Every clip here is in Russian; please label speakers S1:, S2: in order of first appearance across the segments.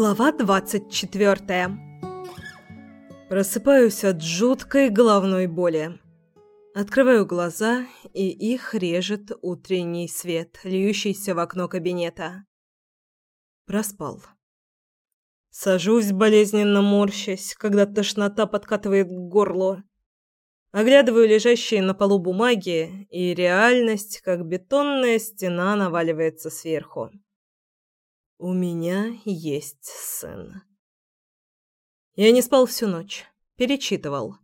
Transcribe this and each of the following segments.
S1: Глава 24. Просыпаюсь от жуткой головной боли. Открываю глаза, и их режет утренний свет, льющийся в окно кабинета. Проспал. Сажусь, болезненно морщась, когда тошнота подкатывает к горлу. Оглядываю лежащие на полу бумаги, и реальность, как бетонная стена, наваливается сверху. У меня есть сын. Я не спал всю ночь, перечитывал.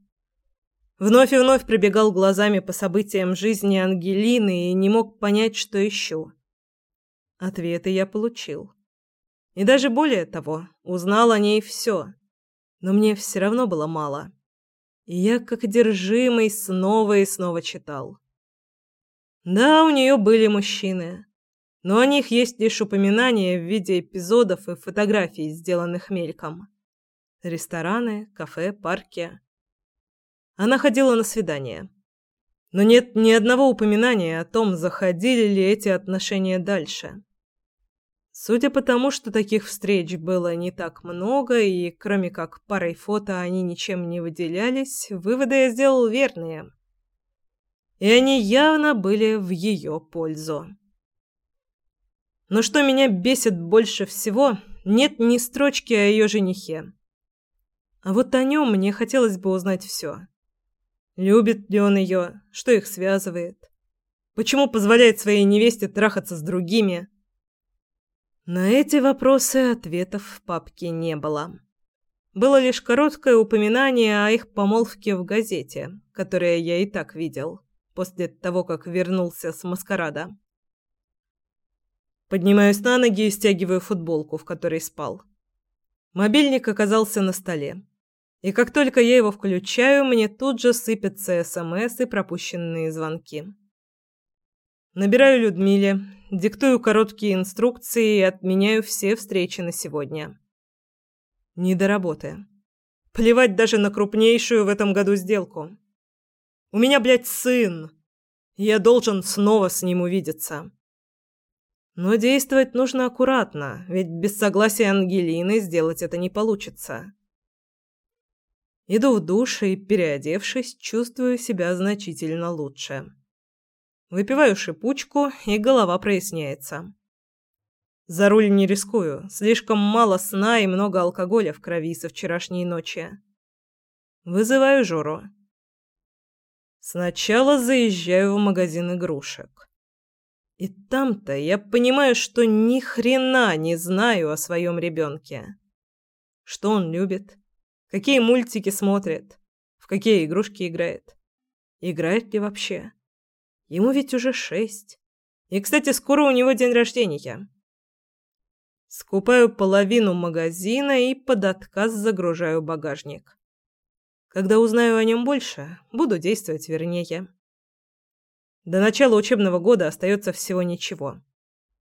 S1: Вновь и вновь пробегал глазами по событиям жизни Ангелины и не мог понять, что ищу. Ответы я получил. И даже более того, узнал о ней все. Но мне все равно было мало. И я, как одержимый, снова и снова читал. Да, у нее были мужчины но о них есть лишь упоминания в виде эпизодов и фотографий, сделанных мельком. Рестораны, кафе, парки. Она ходила на свидания. Но нет ни одного упоминания о том, заходили ли эти отношения дальше. Судя по тому, что таких встреч было не так много, и кроме как парой фото они ничем не выделялись, выводы я сделал верные. И они явно были в ее пользу. Но что меня бесит больше всего, нет ни строчки о ее женихе. А вот о нем мне хотелось бы узнать все. Любит ли он ее, что их связывает, почему позволяет своей невесте трахаться с другими. На эти вопросы ответов в папке не было. Было лишь короткое упоминание о их помолвке в газете, которое я и так видел после того, как вернулся с маскарада. Поднимаюсь на ноги и стягиваю футболку, в которой спал. Мобильник оказался на столе. И как только я его включаю, мне тут же сыпятся СМС и пропущенные звонки. Набираю Людмиле, диктую короткие инструкции и отменяю все встречи на сегодня. Не до работы. Плевать даже на крупнейшую в этом году сделку. У меня, блядь, сын. Я должен снова с ним увидеться. Но действовать нужно аккуратно, ведь без согласия Ангелины сделать это не получится. Иду в душ и, переодевшись, чувствую себя значительно лучше. Выпиваю шипучку, и голова проясняется. За руль не рискую, слишком мало сна и много алкоголя в крови со вчерашней ночи. Вызываю Жору. Сначала заезжаю в магазин игрушек. И там-то я понимаю, что ни хрена не знаю о своем ребенке. Что он любит? Какие мультики смотрит? В какие игрушки играет? Играет ли вообще? Ему ведь уже шесть. И, кстати, скоро у него день рождения. Скупаю половину магазина и под отказ загружаю багажник. Когда узнаю о нем больше, буду действовать вернее. До начала учебного года остается всего ничего.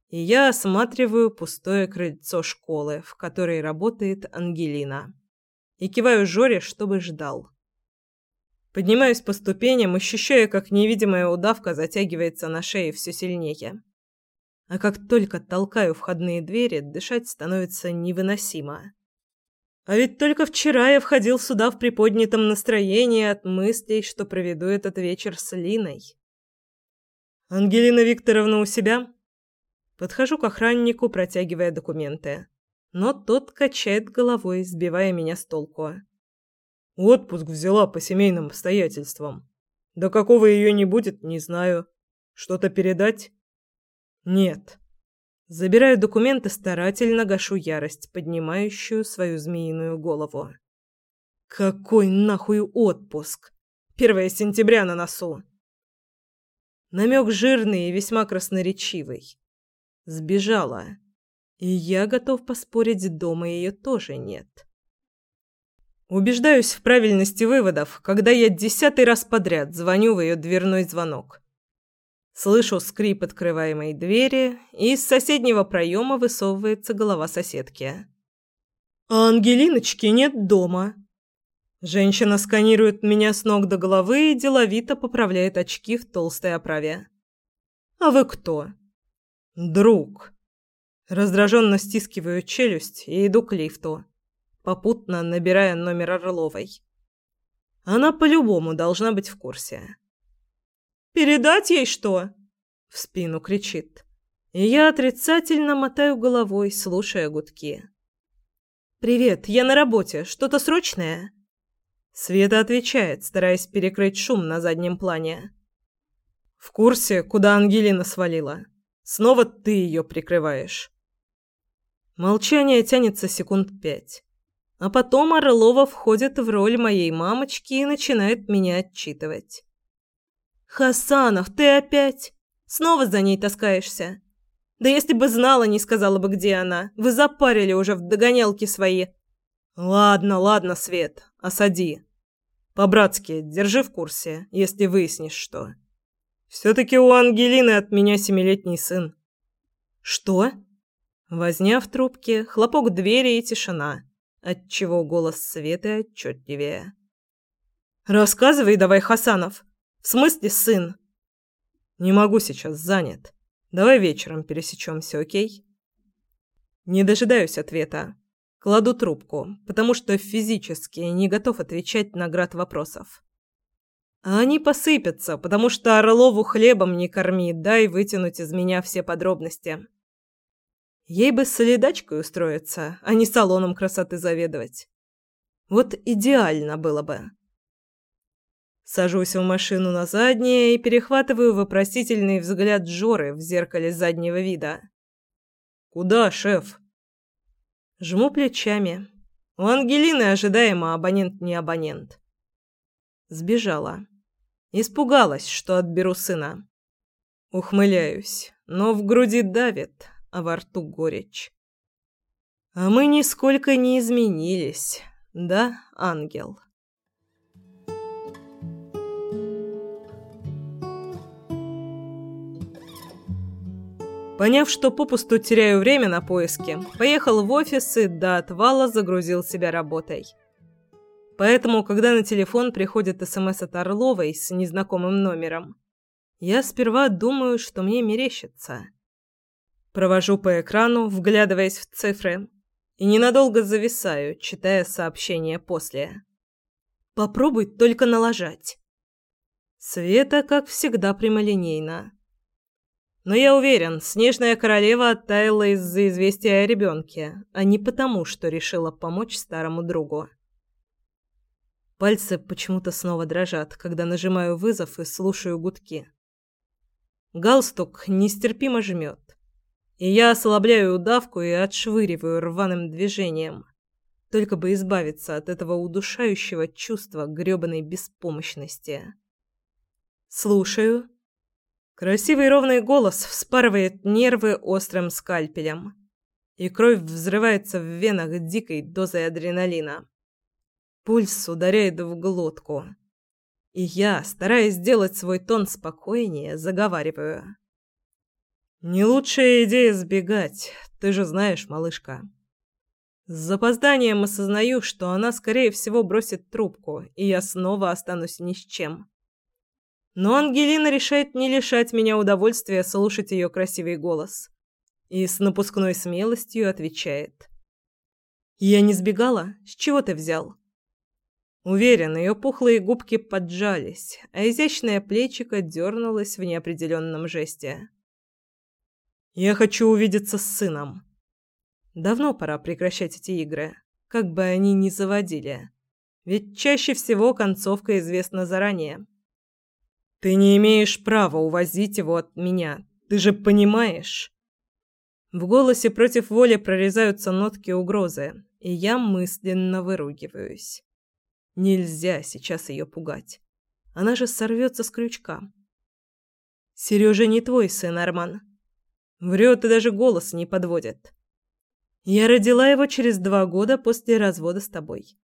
S1: И я осматриваю пустое крыльцо школы, в которой работает Ангелина. И киваю Жоре, чтобы ждал. Поднимаюсь по ступеням, ощущая, как невидимая удавка затягивается на шее все сильнее. А как только толкаю входные двери, дышать становится невыносимо. А ведь только вчера я входил сюда в приподнятом настроении от мыслей, что проведу этот вечер с Линой. Ангелина Викторовна у себя? Подхожу к охраннику, протягивая документы. Но тот качает головой, сбивая меня с толку. Отпуск взяла по семейным обстоятельствам. До какого ее не будет, не знаю. Что-то передать? Нет. Забираю документы, старательно гашу ярость, поднимающую свою змеиную голову. Какой нахуй отпуск? Первое сентября на носу. Намек жирный и весьма красноречивый. Сбежала. И я готов поспорить, дома ее тоже нет. Убеждаюсь в правильности выводов, когда я десятый раз подряд звоню в ее дверной звонок. Слышу скрип открываемой двери, и из соседнего проема высовывается голова соседки. «А Ангелиночки нет дома», Женщина сканирует меня с ног до головы и деловито поправляет очки в толстой оправе. «А вы кто?» «Друг». Раздраженно стискиваю челюсть и иду к лифту, попутно набирая номер Орловой. Она по-любому должна быть в курсе. «Передать ей что?» — в спину кричит. И я отрицательно мотаю головой, слушая гудки. «Привет, я на работе. Что-то срочное?» Света отвечает, стараясь перекрыть шум на заднем плане. «В курсе, куда Ангелина свалила? Снова ты ее прикрываешь?» Молчание тянется секунд пять. А потом Орлова входит в роль моей мамочки и начинает меня отчитывать. «Хасанов, ты опять? Снова за ней таскаешься? Да если бы знала, не сказала бы, где она. Вы запарили уже в догонялки свои». «Ладно, ладно, Свет, осади. По-братски, держи в курсе, если выяснишь что. Все-таки у Ангелины от меня семилетний сын». «Что?» Возня в трубке, хлопок двери и тишина отчего голос Светы отчетливее. «Рассказывай давай, Хасанов. В смысле сын?» «Не могу сейчас, занят. Давай вечером пересечемся, окей?» Не дожидаюсь ответа. Кладу трубку, потому что физически не готов отвечать на град вопросов. А они посыпятся, потому что Орлову хлебом не корми, дай вытянуть из меня все подробности. Ей бы солидачкой устроиться, а не салоном красоты заведовать. Вот идеально было бы. Сажусь в машину на заднее и перехватываю вопросительный взгляд Жоры в зеркале заднего вида. «Куда, шеф?» Жму плечами. У Ангелины ожидаемо абонент не абонент. Сбежала. Испугалась, что отберу сына. Ухмыляюсь, но в груди давит, а во рту горечь. А мы нисколько не изменились, да, ангел? Поняв, что попусту теряю время на поиски, поехал в офис и до отвала загрузил себя работой. Поэтому, когда на телефон приходит СМС от Орловой с незнакомым номером, я сперва думаю, что мне мерещится. Провожу по экрану, вглядываясь в цифры, и ненадолго зависаю, читая сообщение после. Попробуй только налажать. Света, как всегда, прямолинейна. Но я уверен, Снежная Королева оттаяла из-за известия о ребенке, а не потому, что решила помочь старому другу. Пальцы почему-то снова дрожат, когда нажимаю вызов и слушаю гудки. Галстук нестерпимо жмет и я ослабляю удавку и отшвыриваю рваным движением, только бы избавиться от этого удушающего чувства грёбаной беспомощности. Слушаю. Красивый ровный голос вспарывает нервы острым скальпелем, и кровь взрывается в венах дикой дозой адреналина. Пульс ударяет в глотку. И я, стараясь сделать свой тон спокойнее, заговариваю. Не лучшая идея сбегать, ты же знаешь, малышка. С запозданием осознаю, что она, скорее всего, бросит трубку, и я снова останусь ни с чем. Но Ангелина решает не лишать меня удовольствия слушать ее красивый голос. И с напускной смелостью отвечает. «Я не сбегала? С чего ты взял?» Уверен, ее пухлые губки поджались, а изящное плечико дернулось в неопределенном жесте. Я хочу увидеться с сыном. Давно пора прекращать эти игры, как бы они ни заводили. Ведь чаще всего концовка известна заранее. Ты не имеешь права увозить его от меня. Ты же понимаешь? В голосе против воли прорезаются нотки угрозы, и я мысленно выругиваюсь. Нельзя сейчас ее пугать. Она же сорвется с крючка. Сережа не твой сын, Арман. Врет и даже голос не подводит. Я родила его через два года после развода с тобой.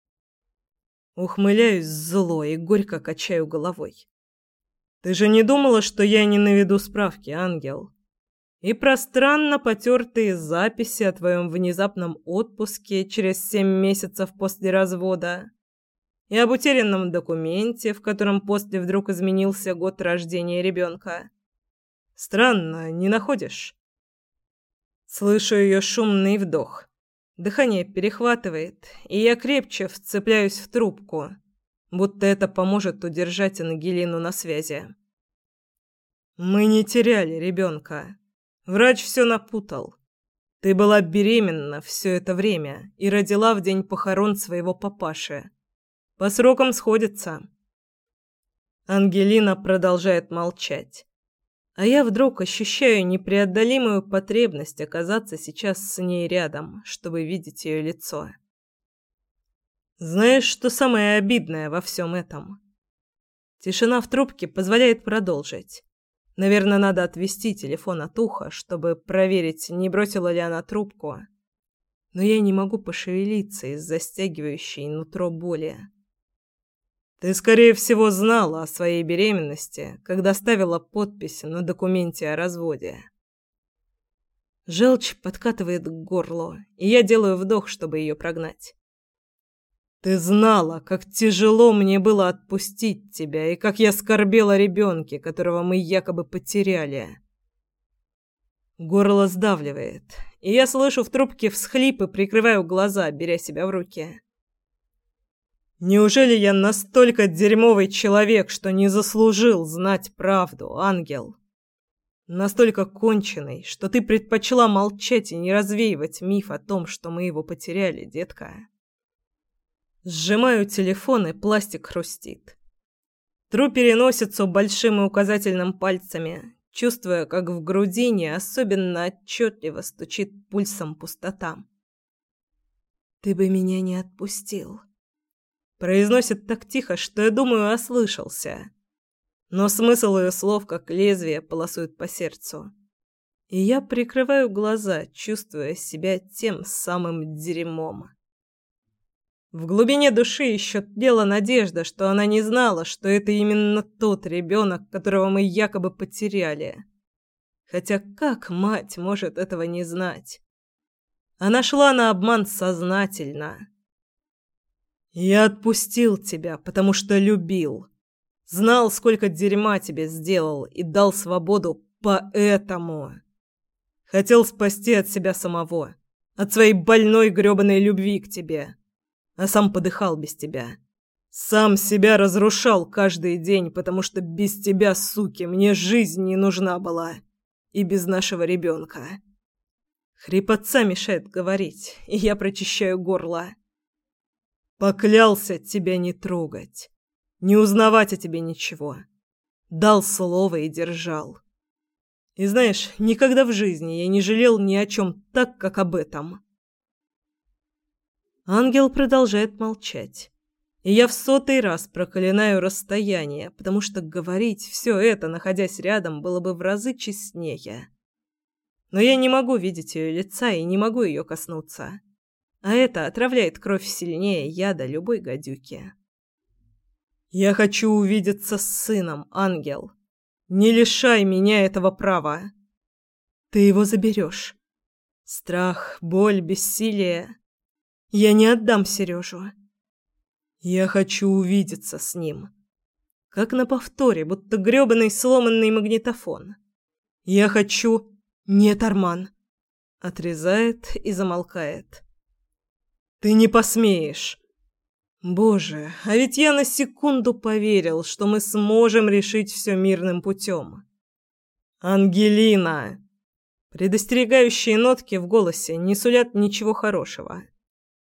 S1: Ухмыляюсь зло и горько качаю головой. Ты же не думала, что я не наведу справки, ангел? И про странно потертые записи о твоем внезапном отпуске через семь месяцев после развода, и об утерянном документе, в котором после вдруг изменился год рождения ребенка. Странно, не находишь? Слышу ее шумный вдох. Дыхание перехватывает, и я крепче вцепляюсь в трубку, будто это поможет удержать Ангелину на связи. Мы не теряли ребенка. Врач все напутал. Ты была беременна все это время и родила в день похорон своего папаши. По срокам сходится. Ангелина продолжает молчать. А я вдруг ощущаю непреодолимую потребность оказаться сейчас с ней рядом, чтобы видеть ее лицо. Знаешь, что самое обидное во всем этом? Тишина в трубке позволяет продолжить. Наверное, надо отвести телефон от уха, чтобы проверить, не бросила ли она трубку. Но я не могу пошевелиться из-за стягивающей нутро боли. Ты, скорее всего, знала о своей беременности, когда ставила подпись на документе о разводе. Желчь подкатывает к горлу, и я делаю вдох, чтобы ее прогнать. Ты знала, как тяжело мне было отпустить тебя, и как я скорбела о ребенке, которого мы якобы потеряли. Горло сдавливает, и я слышу в трубке всхлип и прикрываю глаза, беря себя в руки. Неужели я настолько дерьмовый человек, что не заслужил знать правду, ангел? Настолько конченый, что ты предпочла молчать и не развеивать миф о том, что мы его потеряли, детка. Сжимаю телефон, и пластик хрустит. Тру переносицу большим и указательным пальцами, чувствуя, как в грудине особенно отчетливо стучит пульсом пустота. «Ты бы меня не отпустил», — произносит так тихо, что я думаю, ослышался. Но смысл ее слов, как лезвие, полосует по сердцу. И я прикрываю глаза, чувствуя себя тем самым дерьмом. В глубине души еще тлела надежда, что она не знала, что это именно тот ребенок, которого мы якобы потеряли. Хотя как мать может этого не знать? Она шла на обман сознательно. «Я отпустил тебя, потому что любил. Знал, сколько дерьма тебе сделал и дал свободу поэтому. Хотел спасти от себя самого, от своей больной грёбаной любви к тебе» а сам подыхал без тебя. Сам себя разрушал каждый день, потому что без тебя, суки, мне жизнь не нужна была. И без нашего ребенка. Хрипотца мешает говорить, и я прочищаю горло. Поклялся тебя не трогать, не узнавать о тебе ничего. Дал слово и держал. И знаешь, никогда в жизни я не жалел ни о чем так, как об этом. Ангел продолжает молчать. И я в сотый раз проклинаю расстояние, потому что говорить все это, находясь рядом, было бы в разы честнее. Но я не могу видеть ее лица и не могу ее коснуться. А это отравляет кровь сильнее яда любой гадюки. Я хочу увидеться с сыном, ангел. Не лишай меня этого права. Ты его заберешь. Страх, боль, бессилие я не отдам Сережу. Я хочу увидеться с ним. Как на повторе, будто грёбаный сломанный магнитофон. Я хочу... Нет, Арман. Отрезает и замолкает. Ты не посмеешь. Боже, а ведь я на секунду поверил, что мы сможем решить все мирным путем. Ангелина! Предостерегающие нотки в голосе не сулят ничего хорошего.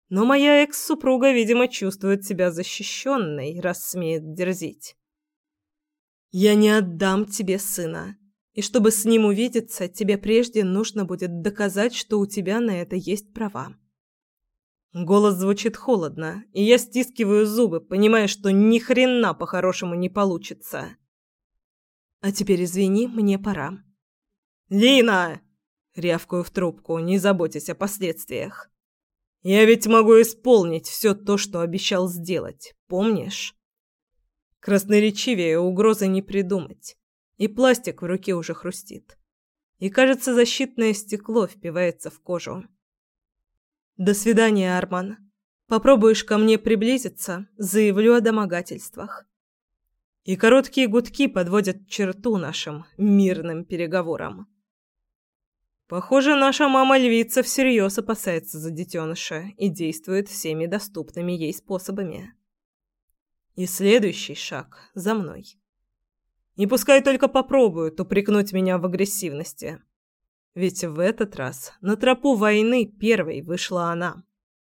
S1: Но моя экс-супруга, видимо, чувствует себя защищенной, раз смеет дерзить. «Я не отдам тебе сына. И чтобы с ним увидеться, тебе прежде нужно будет доказать, что у тебя на это есть права». Голос звучит холодно, и я стискиваю зубы, понимая, что ни хрена по-хорошему не получится. А теперь извини, мне пора. Лина, рявкаю в трубку, не заботясь о последствиях. Я ведь могу исполнить все то, что обещал сделать, помнишь? Красноречивее угрозы не придумать. И пластик в руке уже хрустит. И, кажется, защитное стекло впивается в кожу. До свидания, Арман. Попробуешь ко мне приблизиться, заявлю о домогательствах. И короткие гудки подводят черту нашим мирным переговорам. Похоже, наша мама-львица всерьез опасается за детеныша и действует всеми доступными ей способами. И следующий шаг за мной. И пускай только попробуют упрекнуть меня в агрессивности. Ведь в этот раз на тропу войны первой вышла она.